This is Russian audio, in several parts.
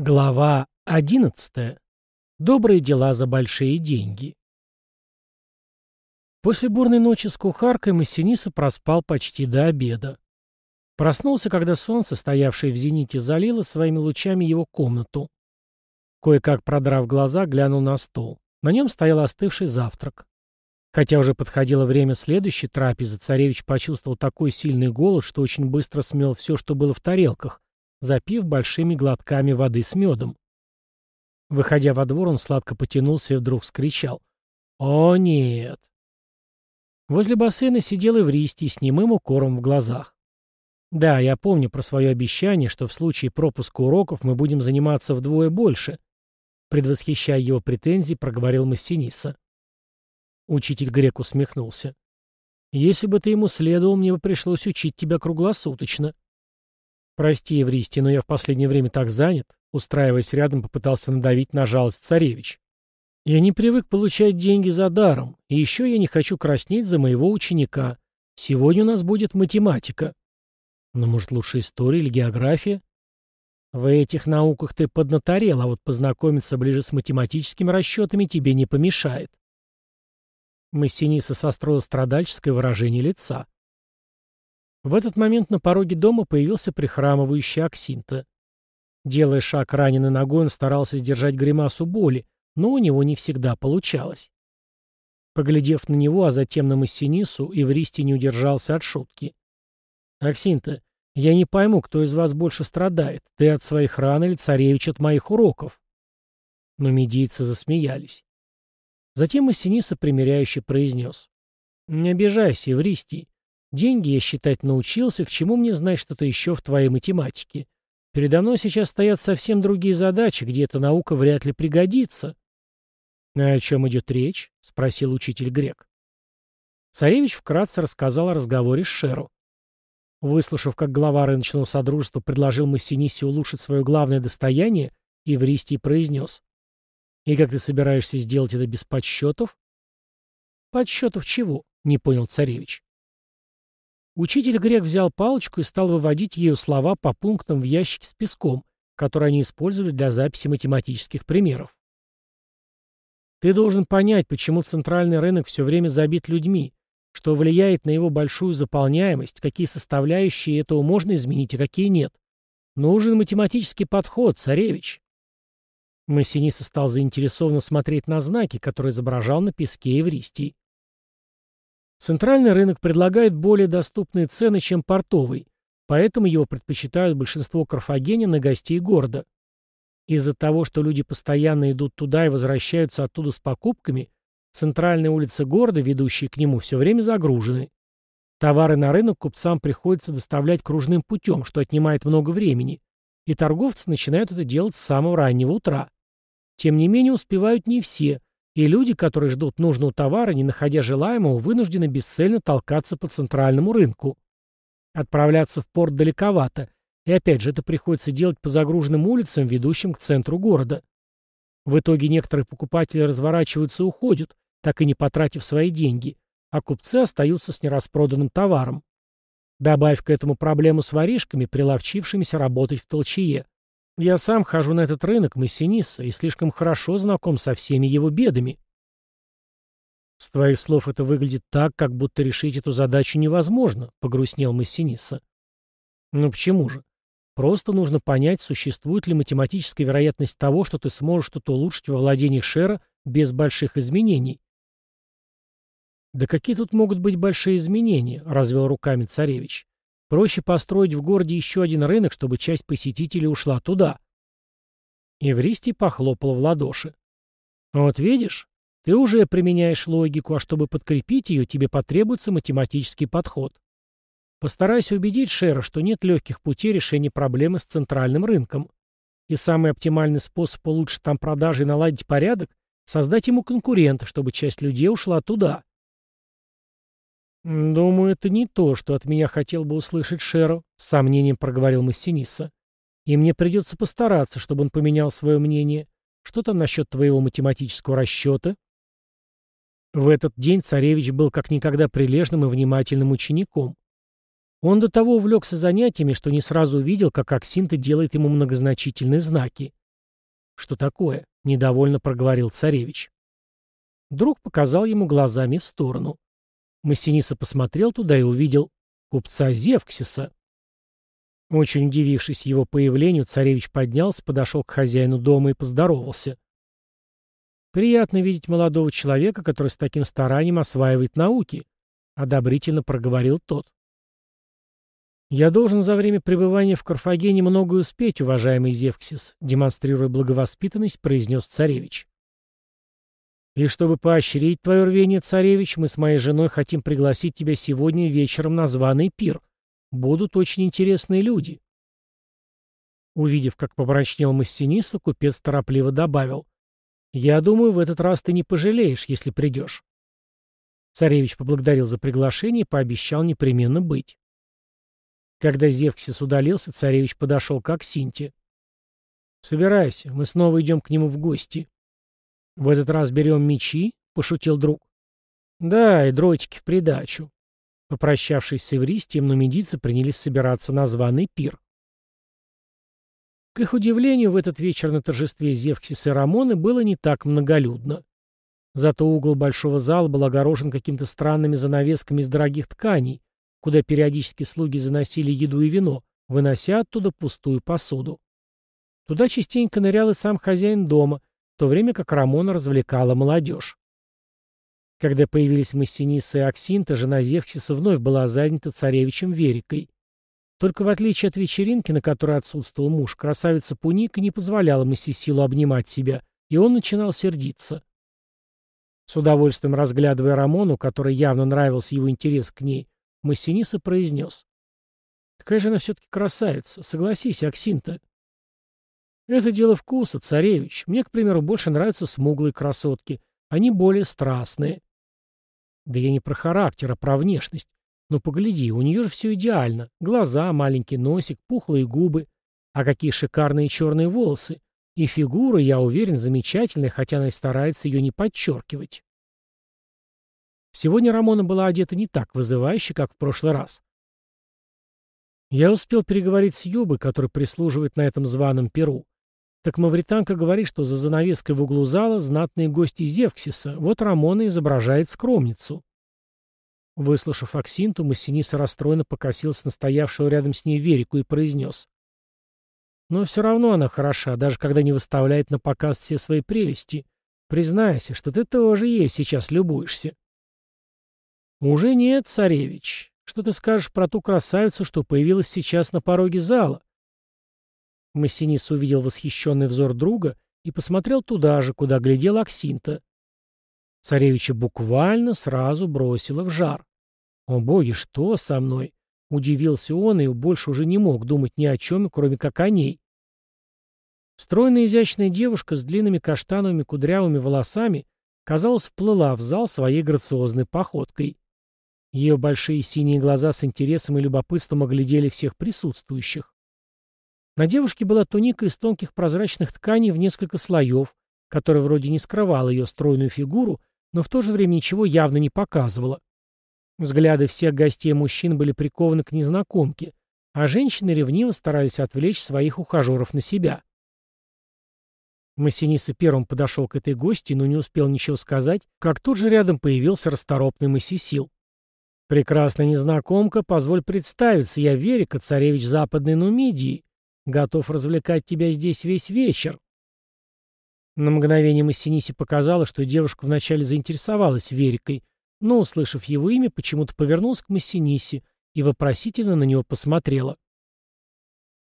Глава 11. Добрые дела за большие деньги. После бурной ночи с кухаркой Массиниса проспал почти до обеда. Проснулся, когда солнце, стоявшее в зените, залило своими лучами его комнату. Кое-как продрав глаза, глянул на стол. На нем стоял остывший завтрак. Хотя уже подходило время следующей трапезы, царевич почувствовал такой сильный голод, что очень быстро смел все, что было в тарелках, запив большими глотками воды с медом. Выходя во двор, он сладко потянулся и вдруг вскричал. «О, нет!» Возле бассейна сидел Эвристий с немым укором в глазах. «Да, я помню про свое обещание, что в случае пропуска уроков мы будем заниматься вдвое больше», предвосхищая его претензии, проговорил Массиниса. Учитель грек усмехнулся. «Если бы ты ему следовал, мне бы пришлось учить тебя круглосуточно». «Прости, Евристий, но я в последнее время так занят», устраиваясь рядом, попытался надавить на жалость царевич. «Я не привык получать деньги за даром, и еще я не хочу краснеть за моего ученика. Сегодня у нас будет математика». «Но, может, лучше история или география?» «В этих науках ты поднаторел, а вот познакомиться ближе с математическими расчетами тебе не помешает». Массиниса состроил страдальческое выражение лица. В этот момент на пороге дома появился прихрамывающий Аксинта. Делая шаг раненой ногой, он старался сдержать гримасу боли, но у него не всегда получалось. Поглядев на него, а затем на Массинису, Ивристий не удержался от шутки. «Аксинта, я не пойму, кто из вас больше страдает, ты от своих ран или царевич от моих уроков?» Но медийцы засмеялись. Затем Массиниса примиряюще произнес. «Не обижайся, Евристий. Деньги я считать научился, к чему мне знать что-то еще в твоей математике? Передо мной сейчас стоят совсем другие задачи, где эта наука вряд ли пригодится. — А о чем идет речь? — спросил учитель грек. Царевич вкратце рассказал о разговоре с Шеру. Выслушав, как глава рыночного содружества предложил Массинисе улучшить свое главное достояние, Евристий произнес. «И как ты собираешься сделать это без подсчетов?» «Подсчетов чего?» — не понял царевич. Учитель грек взял палочку и стал выводить ею слова по пунктам в ящике с песком, который они использовали для записи математических примеров. Ты должен понять, почему центральный рынок все время забит людьми, что влияет на его большую заполняемость, какие составляющие этого можно изменить, а какие нет. Нужен математический подход, царевич. Массиниса стал заинтересованно смотреть на знаки, которые изображал на песке Евристий. Центральный рынок предлагает более доступные цены, чем портовый, поэтому его предпочитают большинство карфагенян и гостей города. Из-за того, что люди постоянно идут туда и возвращаются оттуда с покупками, центральные улицы города, ведущие к нему, все время загружены. Товары на рынок купцам приходится доставлять кружным путем, что отнимает много времени, и торговцы начинают это делать с самого раннего утра. Тем не менее успевают не все, и люди, которые ждут нужного товара, не находя желаемого, вынуждены бесцельно толкаться по центральному рынку. Отправляться в порт далековато, и опять же это приходится делать по загруженным улицам, ведущим к центру города. В итоге некоторые покупатели разворачиваются и уходят, так и не потратив свои деньги, а купцы остаются с нераспроданным товаром. Добавь к этому проблему с воришками, приловчившимися работать в толчее. Я сам хожу на этот рынок Массиниса и слишком хорошо знаком со всеми его бедами. С твоих слов это выглядит так, как будто решить эту задачу невозможно, погрустнел Массиниса. Ну почему же? Просто нужно понять, существует ли математическая вероятность того, что ты сможешь что-то улучшить во владении Шера без больших изменений. Да какие тут могут быть большие изменения, развел руками царевич. Проще построить в городе еще один рынок, чтобы часть посетителей ушла туда. Евристий похлопал в ладоши. Вот видишь, ты уже применяешь логику, а чтобы подкрепить ее, тебе потребуется математический подход. Постарайся убедить Шера, что нет легких путей решения проблемы с центральным рынком. И самый оптимальный способ улучшить там продажи и наладить порядок – создать ему конкурента, чтобы часть людей ушла туда. «Думаю, это не то, что от меня хотел бы услышать Шеро», — с сомнением проговорил Массиниса. «И мне придется постараться, чтобы он поменял свое мнение. Что там насчет твоего математического расчета?» В этот день царевич был как никогда прилежным и внимательным учеником. Он до того увлекся занятиями, что не сразу увидел, как Аксинта делает ему многозначительные знаки. «Что такое?» — недовольно проговорил царевич. Друг показал ему глазами в сторону. Массиниса посмотрел туда и увидел купца Зевксиса. Очень удивившись его появлению, царевич поднялся, подошел к хозяину дома и поздоровался. «Приятно видеть молодого человека, который с таким старанием осваивает науки», — одобрительно проговорил тот. «Я должен за время пребывания в Карфагене многое успеть, уважаемый Зевксис», демонстрируя благовоспитанность, произнес царевич. «И чтобы поощрить твое рвение, царевич, мы с моей женой хотим пригласить тебя сегодня вечером на званый пир. Будут очень интересные люди». Увидев, как помрачнел Массиниса, купец торопливо добавил. «Я думаю, в этот раз ты не пожалеешь, если придешь». Царевич поблагодарил за приглашение и пообещал непременно быть. Когда Зевксис удалился, царевич подошел к Аксинте. «Собирайся, мы снова идем к нему в гости». «В этот раз берем мечи?» — пошутил друг. «Да, и дротики в придачу». Попрощавшись с Эвристием, нумидийцы принялись собираться на званый пир. К их удивлению, в этот вечер на торжестве Зевксиса и Рамоны было не так многолюдно. Зато угол большого зала был огорожен какими-то странными занавесками из дорогих тканей, куда периодически слуги заносили еду и вино, вынося оттуда пустую посуду. Туда частенько нырял и сам хозяин дома, то время как Рамона развлекала молодежь. Когда появились Массиниса и Аксинта, жена Зевксиса вновь была занята царевичем Верикой. Только в отличие от вечеринки, на которой отсутствовал муж, красавица Пуника не позволяла Массисилу обнимать себя, и он начинал сердиться. С удовольствием разглядывая Рамону, которой явно нравился его интерес к ней, Массиниса произнес. «Какая же она все-таки красавица. Согласись, Аксинта». «Это дело вкуса, царевич. Мне, к примеру, больше нравятся смуглые красотки. Они более страстные». «Да я не про характер, а про внешность. Но погляди, у нее же все идеально. Глаза, маленький носик, пухлые губы. А какие шикарные черные волосы. И фигура, я уверен, замечательная, хотя она и старается ее не подчеркивать». Сегодня Рамона была одета не так вызывающе, как в прошлый раз. Я успел переговорить с Юбой, который прислуживает на этом званом перу. Так мавританка говорит, что за занавеской в углу зала знатные гости Зевксиса, вот Рамона изображает скромницу. Выслушав Аксинту, Массиниса расстроенно покосился на стоявшего рядом с ней Верику и произнес. Но все равно она хороша, даже когда не выставляет на показ все свои прелести. Признайся, что ты тоже ею сейчас любуешься. «Уже нет, царевич. Что ты скажешь про ту красавицу, что появилась сейчас на пороге зала?» Массинис увидел восхищенный взор друга и посмотрел туда же, куда глядел Аксинта. Царевича буквально сразу бросило в жар. «О боги, что со мной?» Удивился он и больше уже не мог думать ни о чем, кроме как о ней. Стройная изящная девушка с длинными каштановыми кудрявыми волосами, казалось, вплыла в зал своей грациозной походкой. Ее большие синие глаза с интересом и любопытством оглядели всех присутствующих. На девушке была туника из тонких прозрачных тканей в несколько слоев, которая вроде не скрывала ее стройную фигуру, но в то же время ничего явно не показывала. Взгляды всех гостей мужчин были прикованы к незнакомке, а женщины ревниво старались отвлечь своих ухажеров на себя. Массиниса первым подошел к этой гости, но не успел ничего сказать, как тут же рядом появился расторопный Массисил. «Прекрасная незнакомка, позволь представиться, я Верика, царевич Западной Нумидии. Готов развлекать тебя здесь весь вечер». На мгновение Массинисе показалось, что девушка вначале заинтересовалась Верикой, но, услышав его имя, почему-то повернулась к Массинисе и вопросительно на него посмотрела.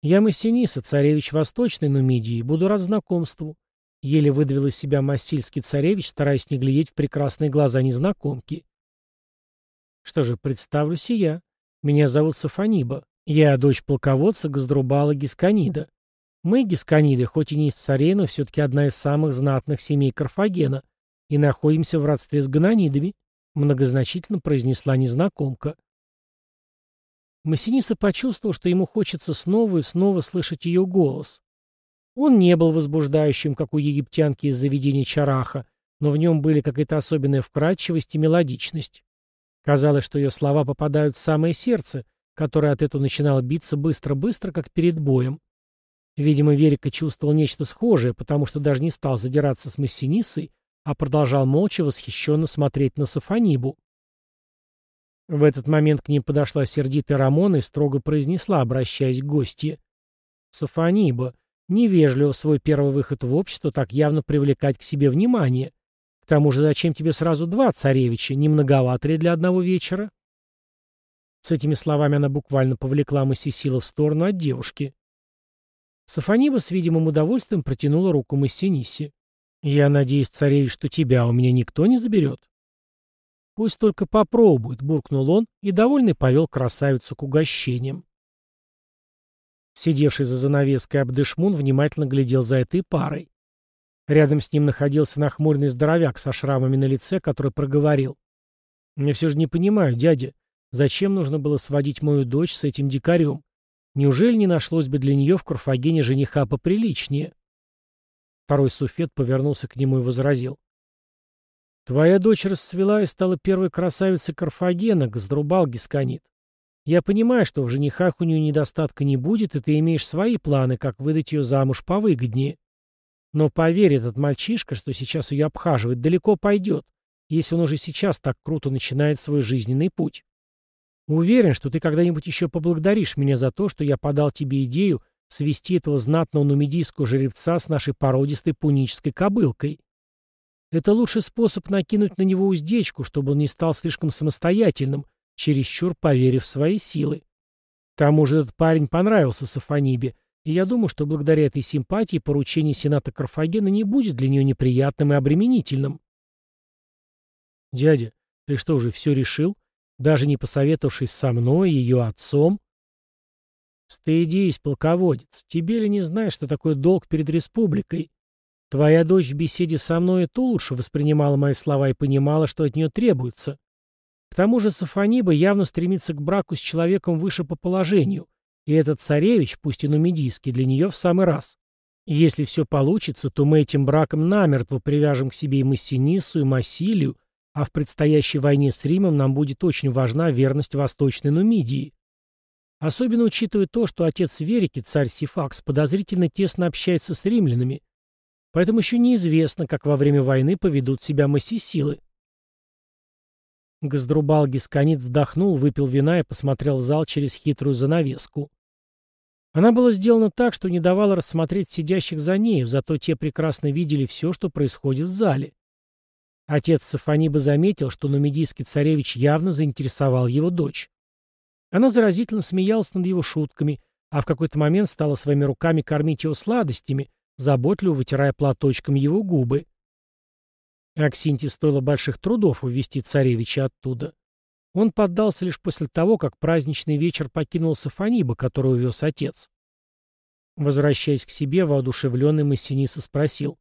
«Я Массиниса, царевич Восточной Нумидии, буду рад знакомству», еле выдавил из себя массильский царевич, стараясь не глядеть в прекрасные глаза незнакомки. Что же, представлюсь и я. Меня зовут Сафаниба. Я дочь полководца Газдрубала Гисканида. Мы, Гисканиды, хоть и не из царей, но все-таки одна из самых знатных семей Карфагена, и находимся в родстве с гананидами, многозначительно произнесла незнакомка. Массиниса почувствовал, что ему хочется снова и снова слышать ее голос. Он не был возбуждающим, как у египтянки из заведения Чараха, но в нем были какая-то особенная вкрадчивость и мелодичность. Казалось, что ее слова попадают в самое сердце, которое от этого начинало биться быстро-быстро, как перед боем. Видимо, Верика чувствовал нечто схожее, потому что даже не стал задираться с Массинисой, а продолжал молча восхищенно смотреть на Сафонибу. В этот момент к ним подошла сердитая Рамона и строго произнесла, обращаясь к гостье. «Сафониба, невежливо свой первый выход в общество так явно привлекать к себе внимание. К тому же зачем тебе сразу два царевича, не многовато ли для одного вечера?» С этими словами она буквально повлекла Массисила в сторону от девушки. Сафониба с видимым удовольствием протянула руку Массинисе. «Я надеюсь, царевич, что тебя у меня никто не заберет?» «Пусть только попробует», — буркнул он и, довольный, повел красавицу к угощениям. Сидевший за занавеской Абдышмун внимательно глядел за этой парой. Рядом с ним находился нахмуренный здоровяк со шрамами на лице, который проговорил. «Я все же не понимаю, дядя, зачем нужно было сводить мою дочь с этим дикарем? Неужели не нашлось бы для нее в Карфагене жениха поприличнее?» Второй суфет повернулся к нему и возразил. «Твоя дочь расцвела и стала первой красавицей Карфагена, Газдрубал Гисканит. Я понимаю, что в женихах у нее недостатка не будет, и ты имеешь свои планы, как выдать ее замуж повыгоднее. Но поверь, этот мальчишка, что сейчас ее обхаживает, далеко пойдет, если он уже сейчас так круто начинает свой жизненный путь. Уверен, что ты когда-нибудь еще поблагодаришь меня за то, что я подал тебе идею свести этого знатного нумидийского жеребца с нашей породистой пунической кобылкой. Это лучший способ накинуть на него уздечку, чтобы он не стал слишком самостоятельным, чересчур поверив в свои силы. К тому же этот парень понравился Сафонибе, и я думаю, что благодаря этой симпатии поручение Сената Карфагена не будет для нее неприятным и обременительным. «Дядя, ты что, уже все решил? Даже не посоветовавшись со мной и ее отцом?» «Стыдись, полководец, тебе ли не знаешь, что такое долг перед республикой? Твоя дочь в беседе со мной и то лучше воспринимала мои слова и понимала, что от нее требуется. К тому же Сафониба явно стремится к браку с человеком выше по положению, и этот царевич, пусть и нумидийский, для нее в самый раз. если все получится, то мы этим браком намертво привяжем к себе и Массинису, и Массилию, а в предстоящей войне с Римом нам будет очень важна верность Восточной Нумидии. Особенно учитывая то, что отец Верики, царь Сифакс, подозрительно тесно общается с римлянами. Поэтому еще неизвестно, как во время войны поведут себя массисилы. Газдрубал Гисканит вздохнул, выпил вина и посмотрел в зал через хитрую занавеску. Она была сделана так, что не давала рассмотреть сидящих за нею, зато те прекрасно видели все, что происходит в зале. Отец Сафониба заметил, что нумидийский царевич явно заинтересовал его дочь. Она заразительно смеялась над его шутками, а в какой-то момент стала своими руками кормить его сладостями, заботливо вытирая платочком его губы. Аксинте стоило больших трудов увести царевича оттуда. Он поддался лишь после того, как праздничный вечер покинул Сафониба, который увез отец. Возвращаясь к себе, воодушевленный Массиниса спросил.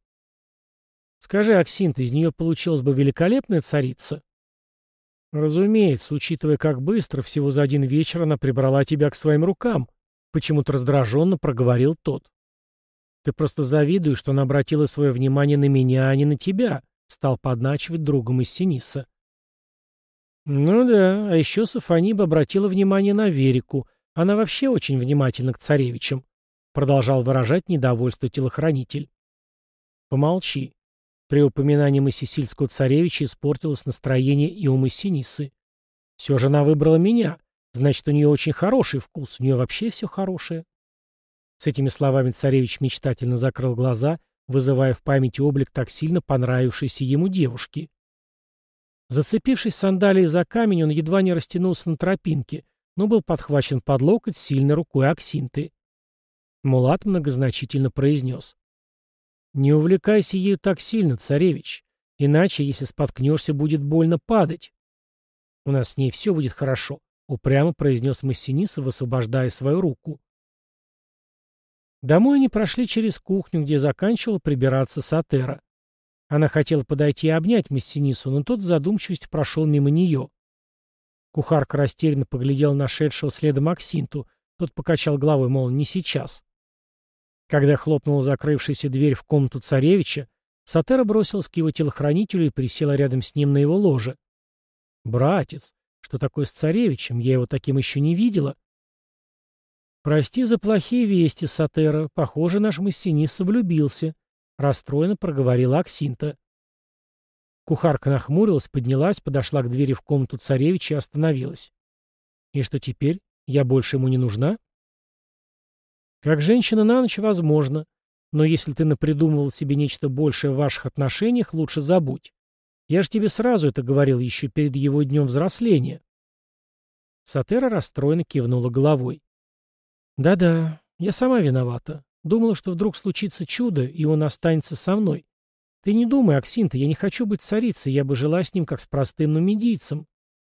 «Скажи, Аксинта, из нее получилась бы великолепная царица?» «Разумеется, учитывая, как быстро, всего за один вечер она прибрала тебя к своим рукам», — почему-то раздраженно проговорил тот. «Ты просто завидуешь, что она обратила свое внимание на меня, а не на тебя», — стал подначивать другом из Синиса. «Ну да, а еще Сафониба обратила внимание на Верику. Она вообще очень внимательна к царевичам», — продолжал выражать недовольство телохранитель. «Помолчи. При упоминании Массисильского царевича испортилось настроение и у Массинисы. Все же она выбрала меня. Значит, у нее очень хороший вкус, у нее вообще все хорошее. С этими словами царевич мечтательно закрыл глаза, вызывая в памяти облик так сильно понравившейся ему девушки. Зацепившись сандалией за камень, он едва не растянулся на тропинке, но был подхвачен под локоть сильной рукой Аксинты. Мулат многозначительно произнес. «Не увлекайся ею так сильно, царевич, иначе, если споткнешься, будет больно падать». «У нас с ней все будет хорошо», — упрямо произнес Массиниса, высвобождая свою руку. Домой они прошли через кухню, где заканчивал прибираться Сатера. Она хотела подойти и обнять Массинису, но тот в задумчивости прошел мимо нее. Кухарка растерянно поглядел на шедшего следом Аксинту. Тот покачал головой, мол, не сейчас. Когда хлопнула закрывшаяся дверь в комнату царевича, Сатера бросилась к его телохранителю и присела рядом с ним на его ложе. «Братец, что такое с царевичем? Я его таким еще не видела». «Прости за плохие вести, Сатера. Похоже, наш массинисса влюбился», — расстроенно проговорила Аксинта. Кухарка нахмурилась, поднялась, подошла к двери в комнату царевича и остановилась. «И что теперь? Я больше ему не нужна?» «Как женщина на ночь, возможно. Но если ты напридумывал себе нечто большее в ваших отношениях, лучше забудь. Я же тебе сразу это говорил еще перед его днем взросления». Сатера расстроенно кивнула головой. «Да-да, я сама виновата. Думала, что вдруг случится чудо, и он останется со мной. Ты не думай, Аксинта, я не хочу быть царицей, я бы жила с ним, как с простым нумидийцем.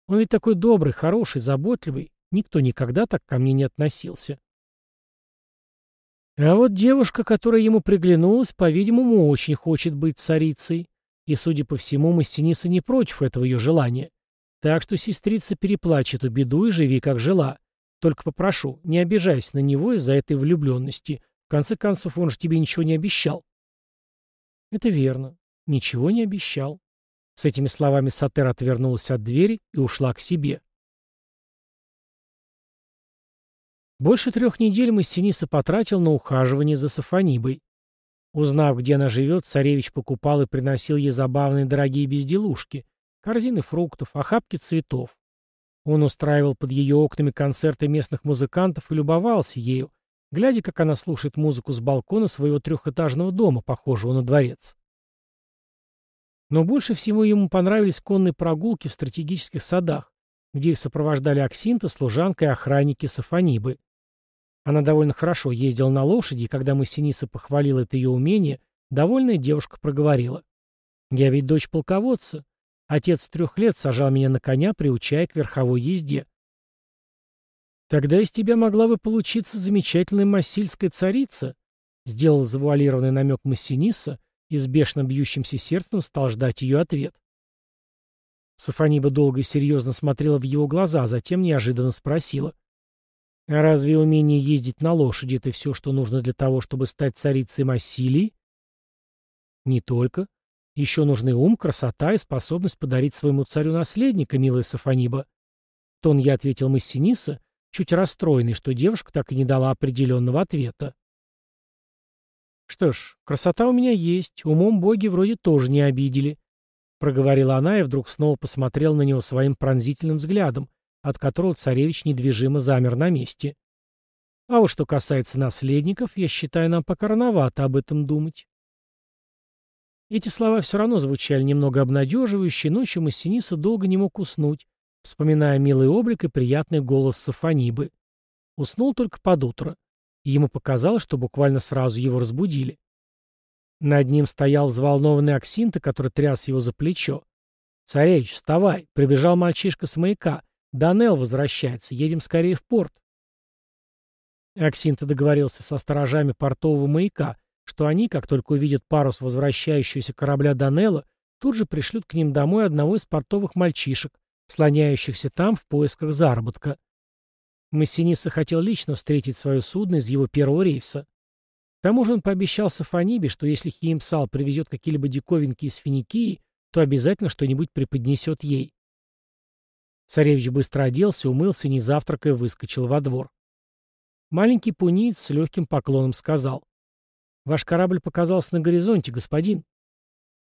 Он ведь такой добрый, хороший, заботливый. Никто никогда так ко мне не относился. А вот девушка, которая ему приглянулась, по-видимому, очень хочет быть царицей. И, судя по всему, Мастениса не против этого ее желания. Так что сестрица переплачет эту беду и живи, как жила. Только попрошу, не обижайся на него из-за этой влюбленности. В конце концов, он же тебе ничего не обещал. Это верно. Ничего не обещал. С этими словами Сатер отвернулась от двери и ушла к себе. Больше трех недель Массиниса потратил на ухаживание за Сафонибой. Узнав, где она живет, царевич покупал и приносил ей забавные дорогие безделушки, корзины фруктов, охапки цветов. Он устраивал под ее окнами концерты местных музыкантов и любовался ею, глядя, как она слушает музыку с балкона своего трехэтажного дома, похожего на дворец. Но больше всего ему понравились конные прогулки в стратегических садах, где их сопровождали Аксинта, служанка и охранники Сафонибы. Она довольно хорошо ездила на лошади, и когда Массиниса похвалила это ее умение, довольная девушка проговорила. «Я ведь дочь полководца. Отец трех лет сажал меня на коня, приучая к верховой езде. «Тогда из тебя могла бы получиться замечательная массильская царица», сделал завуалированный намек Массиниса и с бешено бьющимся сердцем стал ждать ее ответ. Сафониба долго и серьезно смотрела в его глаза, а затем неожиданно спросила. «А разве умение ездить на лошади — это все, что нужно для того, чтобы стать царицей Массилии?» «Не только. Еще нужны ум, красота и способность подарить своему царю наследника, милая Сафониба». Тон я ответил Массиниса, чуть расстроенный, что девушка так и не дала определенного ответа. «Что ж, красота у меня есть, умом боги вроде тоже не обидели», — проговорила она и вдруг снова посмотрела на него своим пронзительным взглядом, от которого царевич недвижимо замер на месте. «А вот что касается наследников, я считаю, нам пока рановато об этом думать». Эти слова все равно звучали немного обнадеживающе, ночью Массиниса долго не мог уснуть, вспоминая милый облик и приятный голос Сафонибы. Уснул только под утро. И ему показалось, что буквально сразу его разбудили. Над ним стоял взволнованный Аксинта, который тряс его за плечо. «Царевич, вставай!» — прибежал мальчишка с маяка. «Данел возвращается. Едем скорее в порт». Аксинта договорился со сторожами портового маяка, что они, как только увидят парус возвращающегося корабля Данелла, тут же пришлют к ним домой одного из портовых мальчишек, слоняющихся там в поисках заработка. Массиниса хотел лично встретить свое судно из его первого рейса. К тому же он пообещал Сафонибе, что если Хиемсал привезет какие-либо диковинки из Финикии, то обязательно что-нибудь преподнесет ей. Царевич быстро оделся, умылся не завтракая, выскочил во двор. Маленький пуниц с легким поклоном сказал. «Ваш корабль показался на горизонте, господин».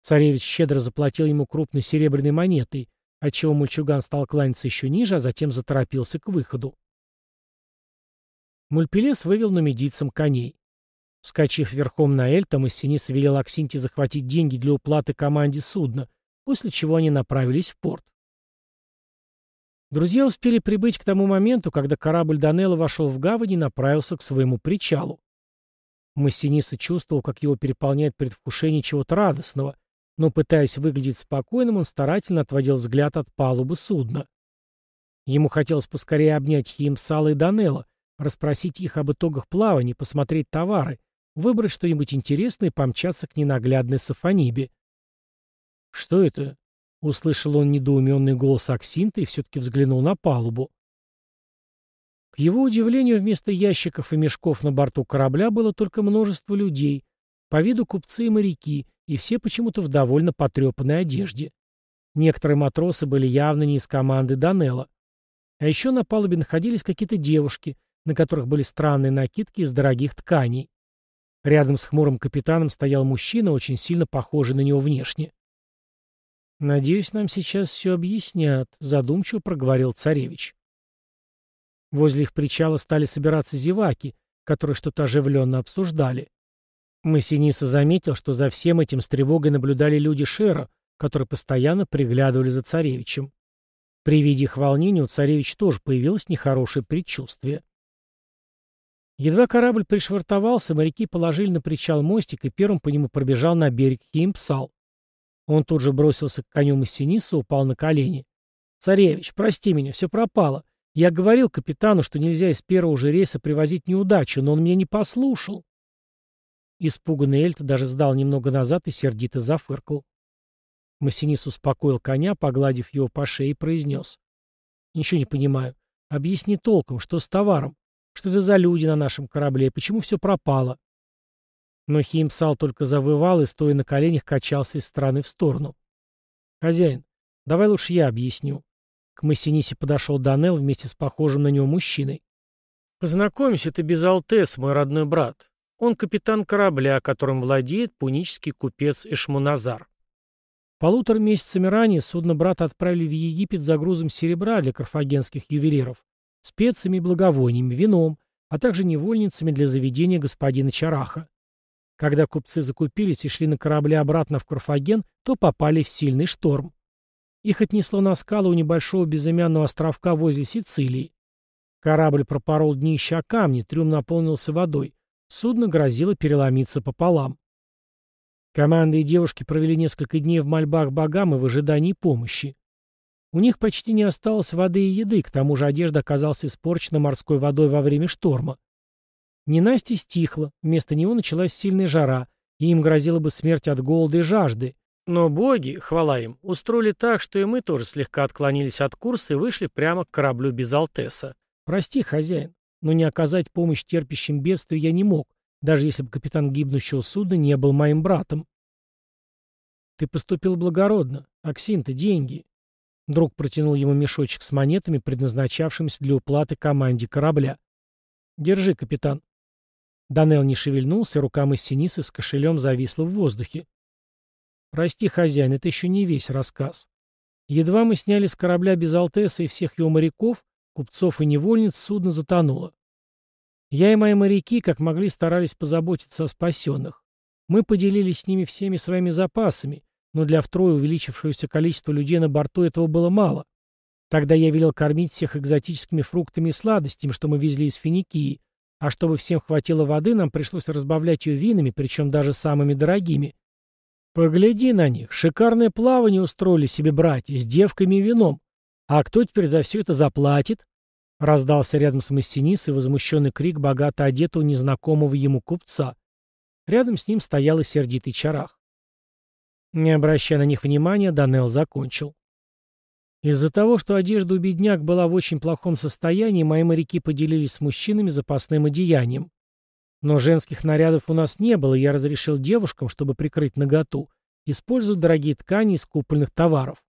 Царевич щедро заплатил ему крупной серебряной монетой, отчего мальчуган стал кланяться еще ниже, а затем заторопился к выходу. Мульпелес вывел нумидийцам коней. Скачив верхом на Эль, Томассинис велел Аксинте захватить деньги для уплаты команде судна, после чего они направились в порт. Друзья успели прибыть к тому моменту, когда корабль Данелла вошел в гавань и направился к своему причалу. Массиниса чувствовал, как его переполняет предвкушение чего-то радостного, но, пытаясь выглядеть спокойным, он старательно отводил взгляд от палубы судна. Ему хотелось поскорее обнять Химсала и Данелла, расспросить их об итогах плавания, посмотреть товары, выбрать что-нибудь интересное и помчаться к ненаглядной Сафонибе. «Что это?» — услышал он недоуменный голос Аксинта и все-таки взглянул на палубу. К его удивлению, вместо ящиков и мешков на борту корабля было только множество людей, по виду купцы и моряки, и все почему-то в довольно потрепанной одежде. Некоторые матросы были явно не из команды Данелла. А еще на палубе находились какие-то девушки, на которых были странные накидки из дорогих тканей. Рядом с хмурым капитаном стоял мужчина, очень сильно похожий на него внешне. «Надеюсь, нам сейчас все объяснят», — задумчиво проговорил царевич. Возле их причала стали собираться зеваки, которые что-то оживленно обсуждали. Массиниса заметил, что за всем этим с тревогой наблюдали люди Шера, которые постоянно приглядывали за царевичем. При виде их волнения у царевича тоже появилось нехорошее предчувствие. Едва корабль пришвартовался, моряки положили на причал мостик, и первым по нему пробежал на берег Химпсал. Он тут же бросился к коню Массиниса, упал на колени. «Царевич, прости меня, все пропало. Я говорил капитану, что нельзя из первого же рейса привозить неудачу, но он меня не послушал». Испуганный Эльт даже сдал немного назад и сердито зафыркал. Массинис успокоил коня, погладив его по шее, и произнес. «Ничего не понимаю. Объясни толком, что с товаром? Что это за люди на нашем корабле? Почему все пропало?» Но Химсал только завывал и, стоя на коленях, качался из стороны в сторону. «Хозяин, давай лучше я объясню». К Массинисе подошел Данел вместе с похожим на него мужчиной. «Познакомься, это Безалтес, мой родной брат. Он капитан корабля, которым владеет пунический купец Эшмуназар. Полутора месяцами ранее судно брата отправили в Египет за грузом серебра для карфагенских ювелиров, специями и благовониями, вином, а также невольницами для заведения господина Чараха. Когда купцы закупились и шли на корабле обратно в Карфаген, то попали в сильный шторм. Их отнесло на скалы у небольшого безымянного островка возле Сицилии. Корабль пропорол днище о камни, трюм наполнился водой, Судно грозило переломиться пополам. Команда и девушки провели несколько дней в мольбах богам и в ожидании помощи. У них почти не осталось воды и еды, к тому же одежда оказалась испорчена морской водой во время шторма. Ненастье стихло, вместо него началась сильная жара, и им грозила бы смерть от голода и жажды. Но боги, хвала им, устроили так, что и мы тоже слегка отклонились от курса и вышли прямо к кораблю без Алтеса. Прости, хозяин, но не оказать помощь терпящим бедствию я не мог, даже если бы капитан гибнущего судна не был моим братом. «Ты поступил благородно. Аксин-то деньги». Друг протянул ему мешочек с монетами, предназначавшимся для уплаты команде корабля. «Держи, капитан». Данел не шевельнулся, рука Массинисы с кошелем зависла в воздухе. «Прости, хозяин, это еще не весь рассказ. Едва мы сняли с корабля без Алтеса и всех его моряков, купцов и невольниц судно затонуло. Я и мои моряки, как могли, старались позаботиться о спасенных. Мы поделились с ними всеми своими запасами, но для втрое увеличившегося количества людей на борту этого было мало. Тогда я велел кормить всех экзотическими фруктами и сладостями, что мы везли из Финикии, а чтобы всем хватило воды, нам пришлось разбавлять ее винами, причем даже самыми дорогими. Погляди на них, шикарное плавание устроили себе братья, с девками и вином. А кто теперь за все это заплатит? Раздался рядом с Массинисой возмущенный крик богато одетого незнакомого ему купца. Рядом с ним стоял и сердитый чарах. Не обращая на них внимания, Данел закончил. Из-за того, что одежда у бедняк была в очень плохом состоянии, мои моряки поделились с мужчинами запасным одеянием. Но женских нарядов у нас не было, и я разрешил девушкам, чтобы прикрыть наготу, использовать дорогие ткани из купольных товаров.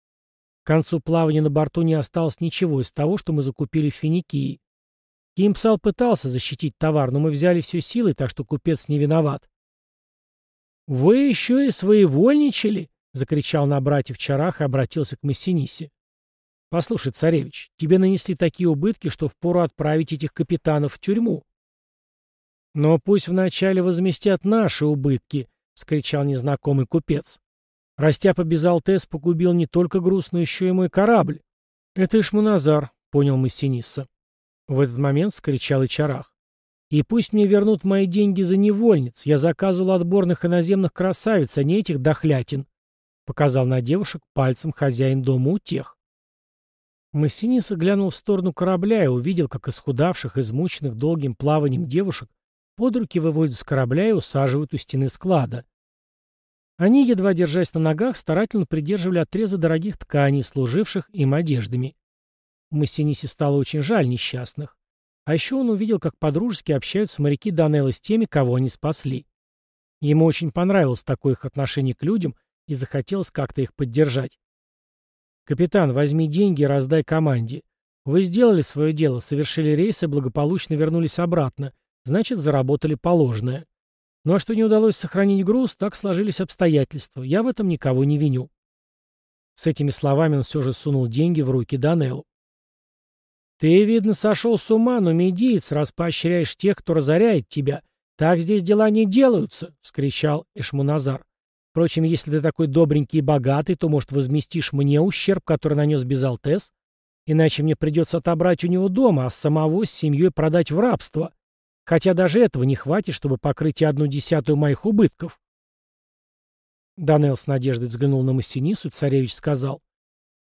К концу плавания на борту не осталось ничего из того, что мы закупили в Финикии. Кимпсал пытался защитить товар, но мы взяли все силой, так что купец не виноват. «Вы еще и своевольничали?» — закричал на братьев Чарах и обратился к Массинисе. «Послушай, царевич, тебе нанесли такие убытки, что впору отправить этих капитанов в тюрьму». «Но пусть вначале возместят наши убытки», — вскричал незнакомый купец. Растяпа Безалтес погубил не только груз, но еще и мой корабль. Это Ишмуназар, понял Массинисса. В этот момент скричал и Чарах. И пусть мне вернут мои деньги за невольниц. Я заказывал отборных иноземных красавиц, а не этих дохлятин. Показал на девушек пальцем хозяин дома у тех. Массиниса глянул в сторону корабля и увидел, как исхудавших, измученных долгим плаванием девушек под руки выводят с корабля и усаживают у стены склада. Они, едва держась на ногах, старательно придерживали отрезы дорогих тканей, служивших им одеждами. Массинисе стало очень жаль несчастных. А еще он увидел, как подружески общаются моряки Данелла с теми, кого они спасли. Ему очень понравилось такое их отношение к людям и захотелось как-то их поддержать. «Капитан, возьми деньги и раздай команде. Вы сделали свое дело, совершили рейс и благополучно вернулись обратно. Значит, заработали положенное. Ну а что не удалось сохранить груз, так сложились обстоятельства. Я в этом никого не виню. С этими словами он все же сунул деньги в руки Данеллу. «Ты, видно, сошел с ума, но медиец, раз поощряешь тех, кто разоряет тебя. Так здесь дела не делаются!» — вскричал Эшмуназар. «Впрочем, если ты такой добренький и богатый, то, может, возместишь мне ущерб, который нанес Безалтес? Иначе мне придется отобрать у него дома, а самого с семьей продать в рабство. Хотя даже этого не хватит, чтобы покрыть и одну десятую моих убытков». Данел с надеждой взглянул на Массинису, царевич сказал.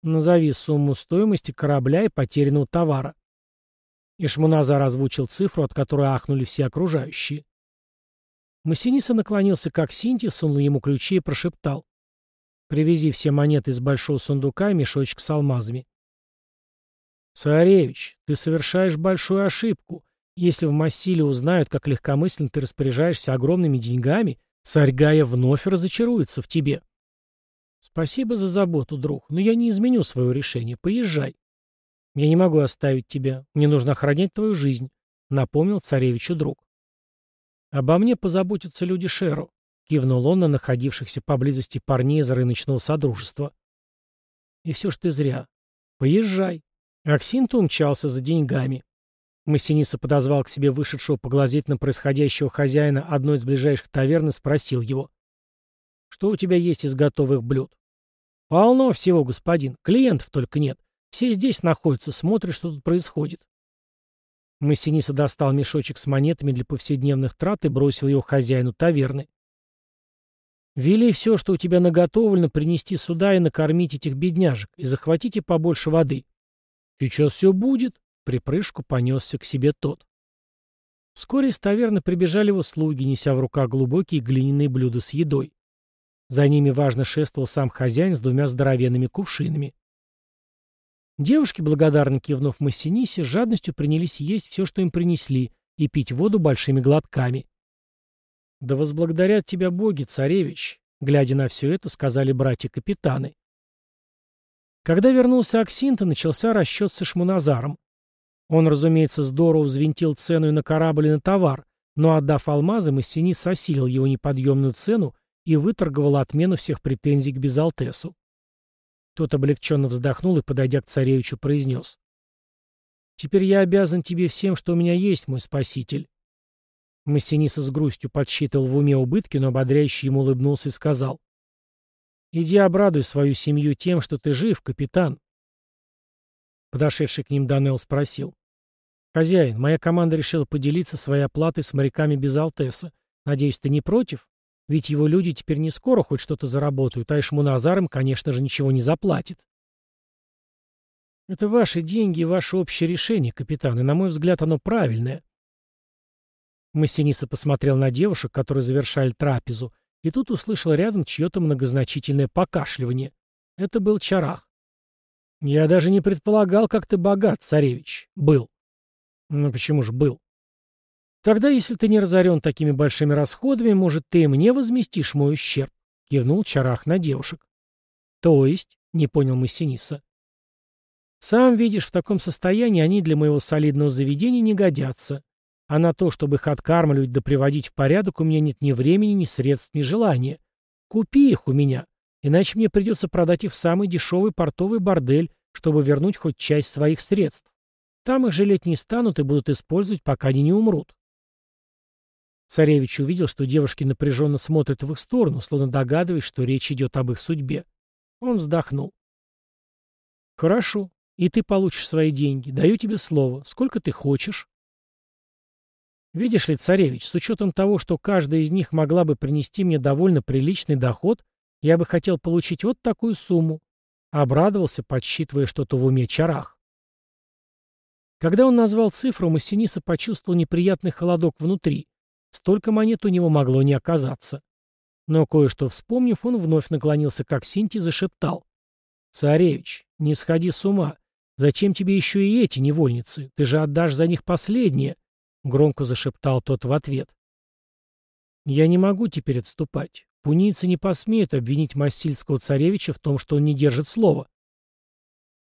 Назови сумму стоимости корабля и потерянного товара. Ишмуназар озвучил цифру, от которой ахнули все окружающие. Массиниса наклонился к Аксинте, сунул ему ключи и прошептал. «Привези все монеты из большого сундука и мешочек с алмазами». «Царевич, ты совершаешь большую ошибку. Если в Массиле узнают, как легкомысленно ты распоряжаешься огромными деньгами, царь Гая вновь разочаруется в тебе». Спасибо за заботу, друг, но я не изменю свое решение. Поезжай. Я не могу оставить тебя. Мне нужно охранять твою жизнь, напомнил царевичу друг. Обо мне позаботятся люди Шеру, кивнул он на находившихся поблизости парней из рыночного содружества. И все ж ты зря. Поезжай. Аксинту умчался за деньгами. Массиниса подозвал к себе вышедшего поглазеть на происходящего хозяина одной из ближайших таверн и спросил его. Что у тебя есть из готовых блюд? Полно всего, господин. Клиентов только нет. Все здесь находятся, смотрят, что тут происходит. Массиниса достал мешочек с монетами для повседневных трат и бросил его хозяину таверны. «Вели все, что у тебя наготовлено, принести сюда и накормить этих бедняжек, и захватите побольше воды». «Сейчас все будет», — припрыжку понесся к себе тот. Вскоре из таверны прибежали его слуги, неся в руках глубокие глиняные блюда с едой. За ними важно шествовал сам хозяин с двумя здоровенными кувшинами. Девушки, благодарно кивнув Массинисе, с жадностью принялись есть все, что им принесли, и пить воду большими глотками. «Да возблагодарят тебя боги, царевич!» Глядя на все это, сказали братья-капитаны. Когда вернулся Аксинта, начался расчет с Шмуназаром. Он, разумеется, здорово взвинтил цену и на корабль, и на товар, но, отдав алмазы, Массинис осилил его неподъемную цену и выторговала отмену всех претензий к Безалтесу. Тот облегченно вздохнул и, подойдя к царевичу, произнес. «Теперь я обязан тебе всем, что у меня есть, мой спаситель». Массиниса с грустью подсчитывал в уме убытки, но ободряюще ему улыбнулся и сказал. «Иди обрадуй свою семью тем, что ты жив, капитан». Подошедший к ним Данел спросил. «Хозяин, моя команда решила поделиться своей оплатой с моряками Безалтеса. Надеюсь, ты не против?» Ведь его люди теперь не скоро хоть что-то заработают, а Ишмуназар им, конечно же, ничего не заплатит. Это ваши деньги и ваше общее решение, капитан, и, на мой взгляд, оно правильное. Массиниса посмотрел на девушек, которые завершали трапезу, и тут услышал рядом чье-то многозначительное покашливание. Это был Чарах. «Я даже не предполагал, как ты богат, царевич. Был». «Ну почему же был?» «Тогда, если ты не разорен такими большими расходами, может, ты и мне возместишь мой ущерб?» — кивнул Чарах на девушек. «То есть?» — не понял Массиниса. «Сам видишь, в таком состоянии они для моего солидного заведения не годятся. А на то, чтобы их откармливать да приводить в порядок, у меня нет ни времени, ни средств, ни желания. Купи их у меня, иначе мне придется продать их в самый дешевый портовый бордель, чтобы вернуть хоть часть своих средств. Там их жалеть не станут и будут использовать, пока они не умрут. Царевич увидел, что девушки напряженно смотрят в их сторону, словно догадываясь, что речь идет об их судьбе. Он вздохнул. «Хорошо. И ты получишь свои деньги. Даю тебе слово. Сколько ты хочешь?» «Видишь ли, царевич, с учетом того, что каждая из них могла бы принести мне довольно приличный доход, я бы хотел получить вот такую сумму», — обрадовался, подсчитывая что-то в уме чарах. Когда он назвал цифру, Массиниса почувствовал неприятный холодок внутри, Столько монет у него могло не оказаться. Но кое-что вспомнив, он вновь наклонился к Аксинте и зашептал. «Царевич, не сходи с ума. Зачем тебе еще и эти невольницы? Ты же отдашь за них последнее!» Громко зашептал тот в ответ. «Я не могу теперь отступать. Пунийцы не посмеют обвинить Массильского царевича в том, что он не держит слова».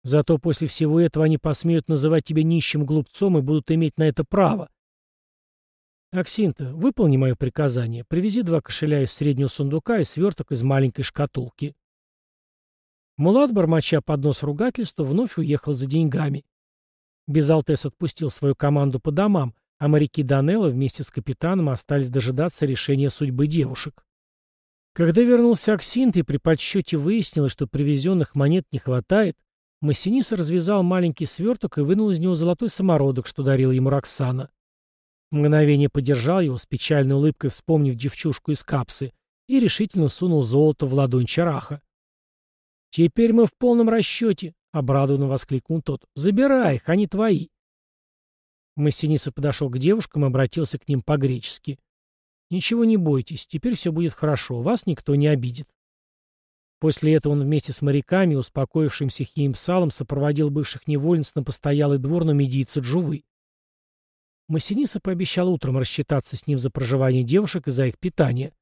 Зато после всего этого они посмеют называть тебя нищим глупцом и будут иметь на это право. Аксинта, выполни мое приказание. Привези два кошеля из среднего сундука и сверток из маленькой шкатулки. Мулат, бормоча под нос ругательства, вновь уехал за деньгами. Безалтес отпустил свою команду по домам, а моряки Данелла вместе с капитаном остались дожидаться решения судьбы девушек. Когда вернулся Аксинт и при подсчете выяснилось, что привезенных монет не хватает, Массиниса развязал маленький сверток и вынул из него золотой самородок, что дарила ему Роксана. Мгновение подержал его, с печальной улыбкой вспомнив девчушку из капсы, и решительно сунул золото в ладонь Чараха. «Теперь мы в полном расчете», — обрадованно воскликнул тот. «Забирай их, они твои». Массиниса подошел к девушкам и обратился к ним по-гречески. «Ничего не бойтесь, теперь все будет хорошо, вас никто не обидит». После этого он вместе с моряками, успокоившимся Хиимсалом, сопроводил бывших невольниц на постоялый двор на медийца Джувы. Массиниса пообещал утром рассчитаться с ним за проживание девушек и за их питание.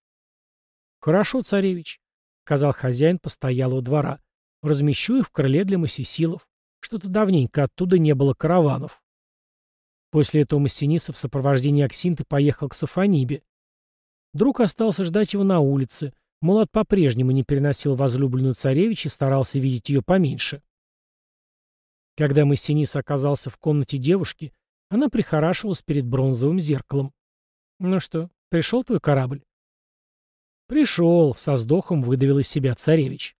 «Хорошо, царевич», — сказал хозяин постоялого двора. «Размещу их в крыле для массисилов. Что-то давненько оттуда не было караванов». После этого Массиниса в сопровождении Аксинты поехал к Сафонибе. Друг остался ждать его на улице, Мулат по-прежнему не переносил возлюбленную царевич и старался видеть ее поменьше. Когда Массинис оказался в комнате девушки, она прихорашивалась перед бронзовым зеркалом. «Ну что, пришел твой корабль?» «Пришел», — со вздохом выдавил из себя царевич.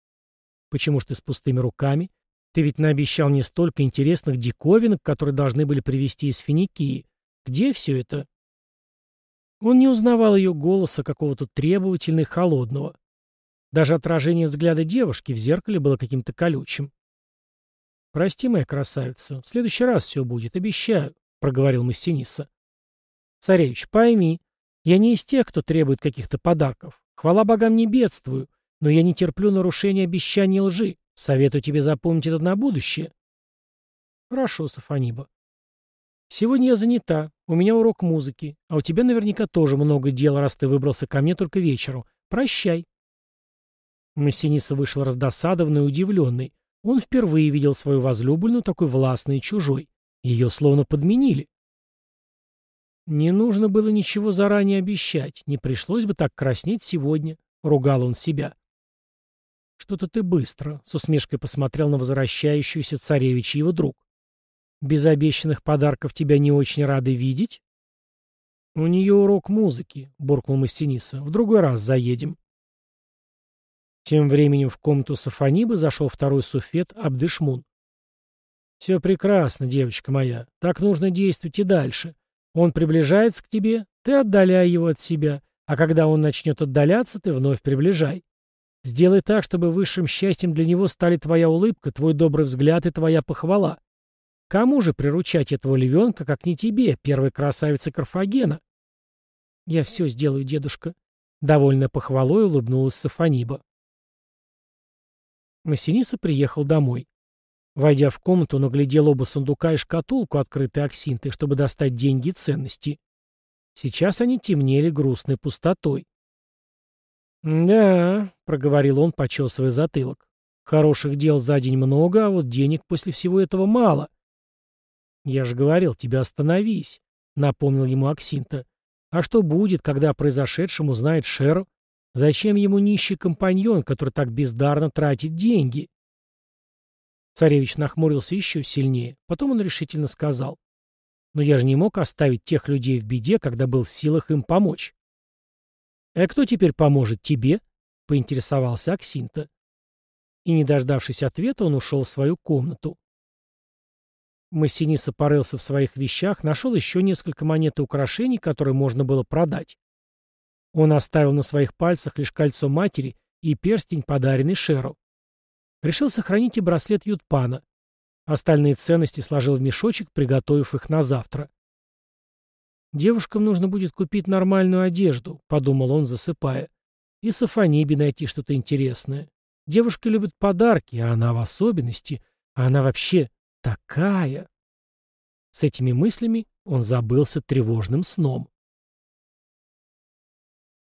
«Почему ж ты с пустыми руками? Ты ведь наобещал мне столько интересных диковинок, которые должны были привезти из Финикии. Где все это?» Он не узнавал ее голоса, какого-то требовательного и холодного. Даже отражение взгляда девушки в зеркале было каким-то колючим. «Прости, моя красавица, в следующий раз все будет, обещаю», — проговорил Мастениса. «Царевич, пойми, я не из тех, кто требует каких-то подарков. Хвала богам не бедствую, но я не терплю нарушения обещаний и лжи. Советую тебе запомнить это на будущее». «Хорошо, Сафаниба. «Сегодня я занята. У меня урок музыки. А у тебя наверняка тоже много дел, раз ты выбрался ко мне только вечером. Прощай». Массиниса вышел раздосадованный и удивленный. Он впервые видел свою возлюбленную такой властной и чужой. Ее словно подменили. Не нужно было ничего заранее обещать. Не пришлось бы так краснеть сегодня. Ругал он себя. «Что-то ты быстро», — с усмешкой посмотрел на возвращающуюся царевич его друг. Без обещанных подарков тебя не очень рады видеть? У нее урок музыки, буркнул Массиниса. В другой раз заедем. Тем временем в комнату Сафонибы зашел второй суфет Абдышмун. «Все прекрасно, девочка моя. Так нужно действовать и дальше. Он приближается к тебе, ты отдаляй его от себя, а когда он начнет отдаляться, ты вновь приближай. Сделай так, чтобы высшим счастьем для него стали твоя улыбка, твой добрый взгляд и твоя похвала. Кому же приручать этого львенка, как не тебе, первой красавице Карфагена? Я все сделаю, дедушка. Довольно похвалой улыбнулась Сафониба. Массиниса приехал домой. Войдя в комнату, он оглядел оба сундука и шкатулку, открытой аксинтой, чтобы достать деньги и ценности. Сейчас они темнели грустной пустотой. «Да», — проговорил он, почесывая затылок, — «хороших дел за день много, а вот денег после всего этого мало. «Я же говорил, тебе остановись», — напомнил ему Аксинта. «А что будет, когда о произошедшем узнает Шеро? Зачем ему нищий компаньон, который так бездарно тратит деньги?» Царевич нахмурился еще сильнее. Потом он решительно сказал. «Но я же не мог оставить тех людей в беде, когда был в силах им помочь». «А кто теперь поможет тебе?» — поинтересовался Аксинта. И, не дождавшись ответа, он ушел в свою комнату. Массиниса порылся в своих вещах, нашел еще несколько монет и украшений, которые можно было продать. Он оставил на своих пальцах лишь кольцо матери и перстень, подаренный Шеру. Решил сохранить и браслет Ютпана. Остальные ценности сложил в мешочек, приготовив их на завтра. «Девушкам нужно будет купить нормальную одежду», — подумал он, засыпая. «И Сафонибе найти что-то интересное. Девушки любят подарки, а она в особенности. А она вообще Такая! С этими мыслями он забылся тревожным сном.